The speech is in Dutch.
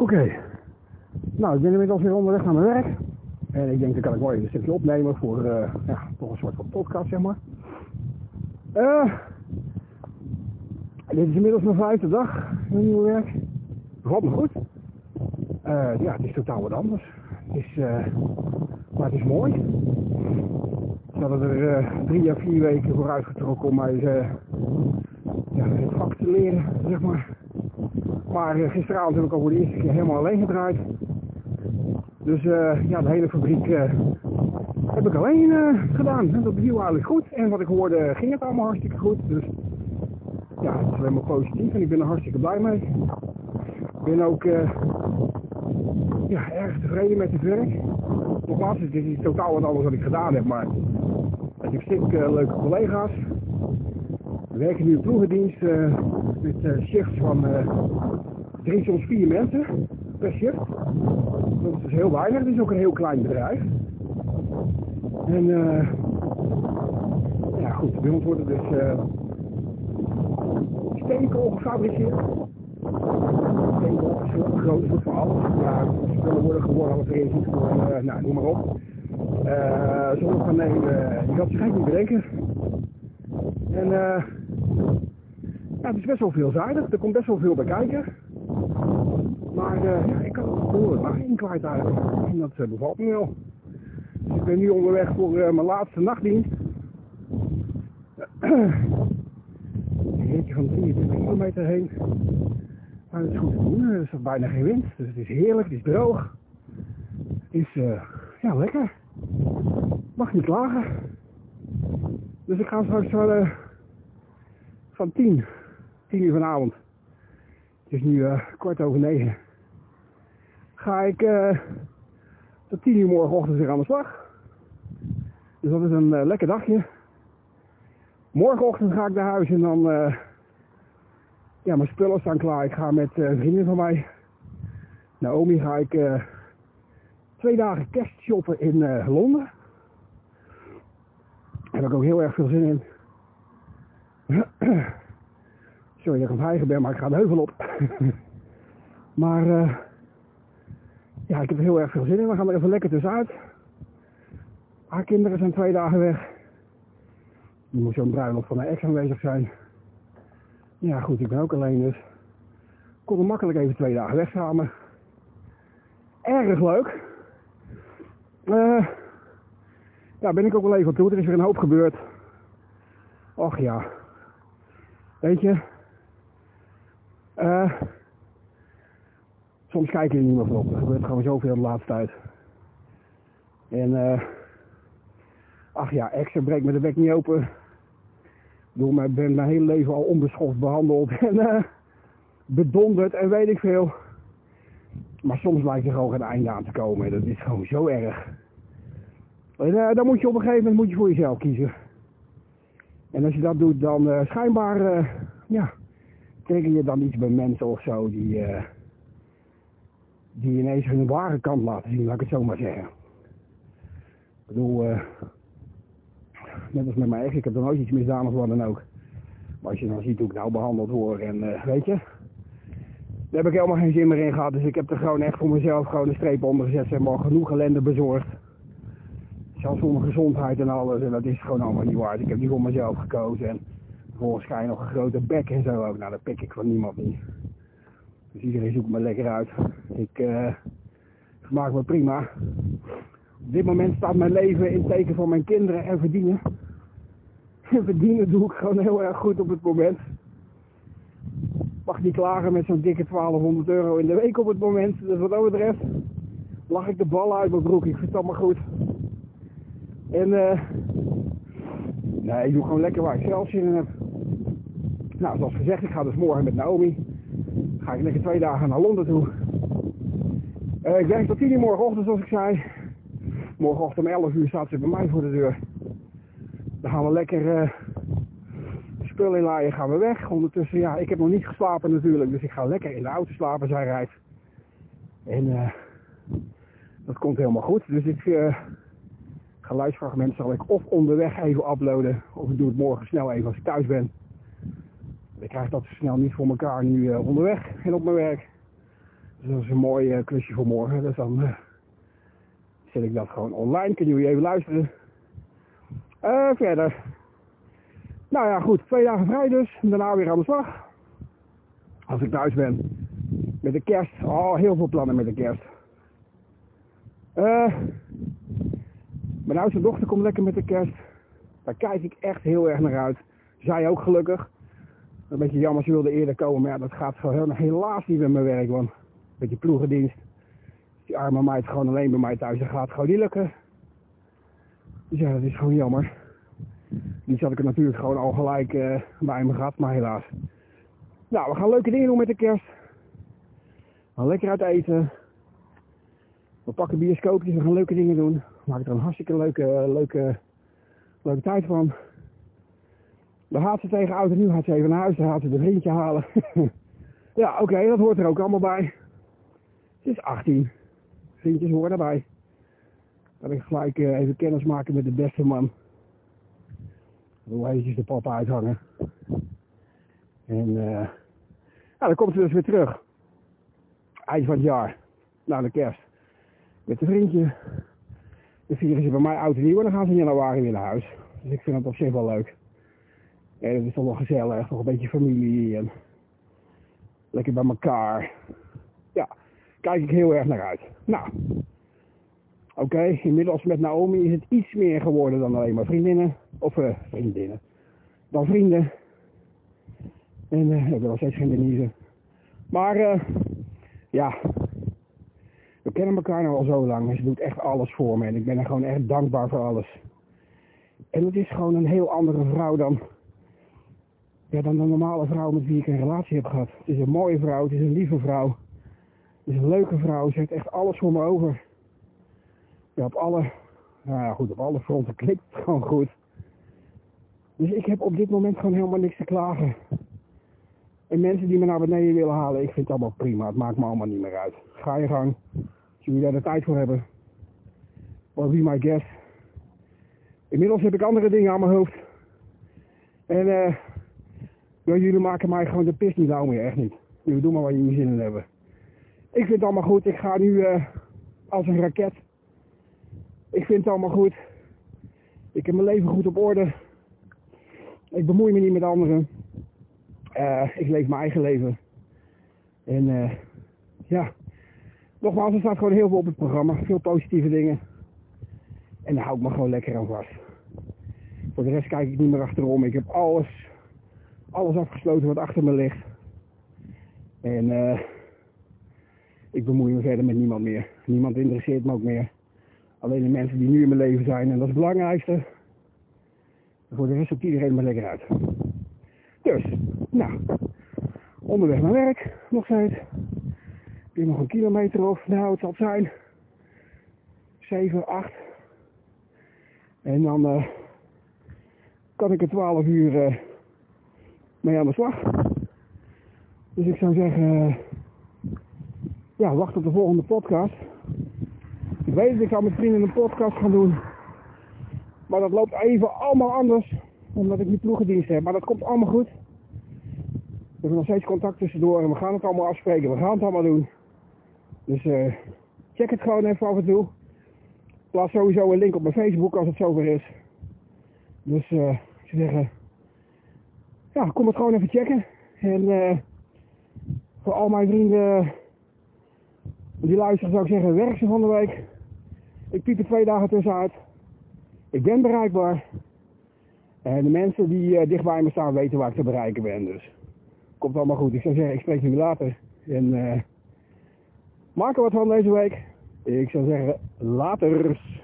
Oké. Nou, ik ben inmiddels weer onderweg naar mijn werk. En ik denk, dat kan ik mooi even een stukje opnemen voor, uh, ja, toch een soort van podcast, zeg maar. Uh, dit is inmiddels mijn vijfde dag in mijn nieuwe werk. Valt me goed. Uh, ja, het is totaal wat anders. Het is, maar het is mooi. Ze hadden er drie à vier weken voor uitgetrokken om mij ja, het vak te leren, zeg maar. Maar gisteravond heb ik al voor de eerste keer helemaal alleen gedraaid. Dus uh, ja, de hele fabriek uh, heb ik alleen uh, gedaan. En dat beviel eigenlijk goed. En wat ik hoorde ging het allemaal hartstikke goed. Dus ja, het is alleen maar positief en ik ben er hartstikke blij mee. Ik ben ook ja, erg tevreden met het werk. Nogmaals, het is totaal wat anders wat ik gedaan heb, maar ik heb leuke collega's. We werken nu in ploegendienst met shifts van drie soms vier mensen per shift. Dat is heel weinig. Het is ook een heel klein bedrijf. En uh, ja goed, bij ons worden dus uh, steenkool gefabriceerd. Steenkool is een groot soort van alles. Ja, spullen worden geworden er is voor, uh, nou noem maar op. Uh, zonnepanelen, je had zich eigenlijk niet bedenken. En uh, ja, het is best wel veelzijdig. Er komt best wel veel bij kijken. Maar uh, ik kan het horen maar één kwijt eigenlijk. En dat uh, bevalt me wel. Dus ik ben nu onderweg voor uh, mijn laatste nachtdienst. een ritje van 23 kilometer heen. Maar het is goed te doen. Er is bijna geen wind. Dus het is heerlijk. Het is droog. Het is ja, lekker. Mag niet klagen. Dus ik ga straks van, van 10, 10 uur vanavond. Het is nu uh, kwart over negen. Ga ik uh, tot tien uur morgenochtend weer aan de slag. Dus dat is een uh, lekker dagje. Morgenochtend ga ik naar huis en dan... ja, mijn spullen staan klaar. Ik ga met vrienden van mij. Naomi ga ik twee dagen kerst shoppen in Londen. Daar heb ik ook heel erg veel zin in. Sorry dat ik aan het ben, maar ik ga de heuvel op. maar ja, ik heb er heel erg veel zin in. We gaan er even lekker tussenuit. Haar kinderen zijn twee dagen weg. Er moet zo'n bruiloft van haar ex aanwezig zijn. Ja goed, ik ben ook alleen dus. Kon er makkelijk even twee dagen weg samen. Erg leuk. Uh, ja, ben ik ook wel even toe. Er is weer een hoop gebeurd. Och ja. Weet je, uh, soms kijk je er niet meer op. Er gebeurt gewoon zoveel de laatste tijd. En uh, ach ja, extra breekt me de bek niet open. Ik ben mijn hele leven al onbeschoft behandeld en uh, bedonderd en weet ik veel. Maar soms lijkt er gewoon geen einde aan te komen. En dat is gewoon zo erg. En uh, dan moet je op een gegeven moment moet je voor jezelf kiezen. En als je dat doet, dan schijnbaar, ja, trigger je dan iets bij mensen of zo die, die ineens hun ware kant laten zien, laat ik het zo maar zeggen. Ik bedoel, uh, net als met mijn ex, ik heb er nooit iets misdaan of wat dan ook. Maar als je dan ziet hoe ik nou behandeld word en uh, weet je, daar heb ik helemaal geen zin meer in gehad. Dus ik heb er gewoon echt voor mezelf gewoon een streep onder gezet, zeg maar, genoeg ellende bezorgd. Zelfs voor mijn gezondheid en alles. En dat is gewoon allemaal niet waard. Ik heb niet voor mezelf gekozen. En Vervolgens ga nog een grote bek en zo ook. Nou, dat pik ik van niemand niet. Dus iedereen zoekt me lekker uit. Ik uh, maak me prima. Op dit moment staat mijn leven in teken van mijn kinderen en verdienen. En verdienen doe ik gewoon heel erg goed op het moment. Mag niet klagen met zo'n dikke 1200 euro in de week op het moment. Dus wat dat betreft lag ik de bal uit mijn broek. Ik vind dat maar goed. En eh... nee, ik doe gewoon lekker waar ik zelf zin in heb. Nou, zoals gezegd, ik ga dus morgen met Naomi. Ga ik lekker twee dagen naar Londen toe. Uh, ik werk tot 10 uur morgenochtend, zoals ik zei. Morgenochtend om 11 uur staat ze bij mij voor de deur. Dan gaan we lekker uh, spullen inlaaien, gaan we weg. Ondertussen, ja, ik heb nog niet geslapen natuurlijk, dus ik ga lekker in de auto slapen, zij rijdt. En uh, dat komt helemaal goed. Dus ik uh, geluidsfragmenten zal ik of onderweg even uploaden, of ik doe het morgen snel even als ik thuis ben. Ik krijg dat snel niet voor elkaar nu uh, onderweg en op mijn werk. Dus dat is een mooi uh, klusje voor morgen. Dus dan uh, zet ik dat gewoon online. Kunnen jullie even luisteren. Verder. Nou ja, goed. Twee dagen vrij dus. Daarna weer aan de slag. Als ik thuis ben. Met de kerst. Oh, heel veel plannen met de kerst. Uh, mijn oudste dochter komt lekker met de kerst. Daar kijk ik echt heel erg naar uit. Zij ook gelukkig. Een beetje jammer, ze wilde eerder komen, maar ja, dat gaat gewoon helaas niet met mijn werk, want een beetje ploegendienst. Die arme meid gewoon alleen bij mij thuis, dat gaat gewoon niet lukken. Dus ja, dat is gewoon jammer. Die had ik er natuurlijk gewoon al gelijk uh, bij me gehad, maar helaas. Nou, we gaan leuke dingen doen met de kerst. We gaan lekker uit eten. We pakken bioscoopjes, we gaan leuke dingen doen. Maken er een hartstikke leuke, leuke, leuke tijd van. Dan gaat ze tegen oud en nieuw, gaat ze even naar huis, dan gaat ze de vriendje halen. ja, oké, dat hoort er ook allemaal bij. Ze is 18. Vriendjes horen daarbij. Dan ik gelijk uh, even kennis maken met de beste man. Hoe eventjes de papa uithangen. En uh, nou, dan komt ze dus weer terug. Eind van het jaar. Na de kerst. Met de vriendje. Dan vieren ze bij mij en nieuw en dan gaan ze in januari weer naar huis. Dus ik vind het op zich wel leuk. Ja, dat is toch wel gezellig, toch een beetje familie en lekker bij elkaar. Ja, kijk ik heel erg naar uit. Nou, oké, inmiddels met Naomi is het iets meer geworden dan alleen maar vriendinnen. Of uh, vriendinnen. Dan vrienden. En uh, ik ben nog steeds geen Denise. Maar uh, ja, we kennen elkaar nu al zo lang en ze doet echt alles voor me. En ik ben er gewoon echt dankbaar voor alles. En het is gewoon een heel andere vrouw dan ja, dan de normale vrouw met wie ik een relatie heb gehad. Het is een mooie vrouw, het is een lieve vrouw. Het is een leuke vrouw, ze heeft echt alles voor me over. Ja, op alle, nou ja goed, op alle fronten klikt het gewoon goed. Dus ik heb op dit moment gewoon helemaal niks te klagen. En mensen die me naar beneden willen halen, ik vind het allemaal prima. Het maakt me allemaal niet meer uit. Ga je gang. Als jullie daar de tijd voor hebben. Or be my guest. Inmiddels heb ik andere dingen aan mijn hoofd. En eh ja, jullie maken mij gewoon de pis niet lauw meer, echt niet. Jullie doen maar wat jullie zin in hebben. Ik vind het allemaal goed. Ik ga nu uh, als een raket. Ik vind het allemaal goed. Ik heb mijn leven goed op orde. Ik bemoei me niet met anderen. Uh, ik leef mijn eigen leven. En uh, ja, nogmaals, er staat gewoon heel veel op het programma. Veel positieve dingen. En daar hou ik me gewoon lekker aan vast. Voor de rest kijk ik niet meer achterom. Ik heb alles alles afgesloten wat achter me ligt. En uh, ik bemoei me verder met niemand meer. Niemand interesseert me ook meer. Alleen de mensen die nu in mijn leven zijn. En dat is het belangrijkste. Voor de rest zoekt iedereen me lekker uit. Dus, nou. Onderweg naar werk, nog steeds. Ik nog een kilometer of, nou het zal zijn. 7, 8. En dan uh, kan ik er 12 uur uh, mee aan de slag. Dus ik zou zeggen, ja, wacht op de volgende podcast. Ik weet dat ik zou met vrienden een podcast gaan doen. Maar dat loopt even allemaal anders. Omdat ik nu ploegendienst heb. Maar dat komt allemaal goed. We hebben nog steeds contact tussendoor. En we gaan het allemaal afspreken. We gaan het allemaal doen. Dus uh, check het gewoon even af en toe. Plaats sowieso een link op mijn Facebook als het zover is. Dus uh, ik zou zeggen, ja, kom het gewoon even checken. En uh, voor al mijn vrienden die luisteren zou ik zeggen, werk ze van de week. Ik piep er twee dagen tussenuit. Ik ben bereikbaar. En de mensen die uh, dicht bij me staan weten waar ik te bereiken ben. Dus komt allemaal goed. Ik zou zeggen, ik spreek jullie later. En uh, maak er wat van deze week. Ik zou zeggen, laters.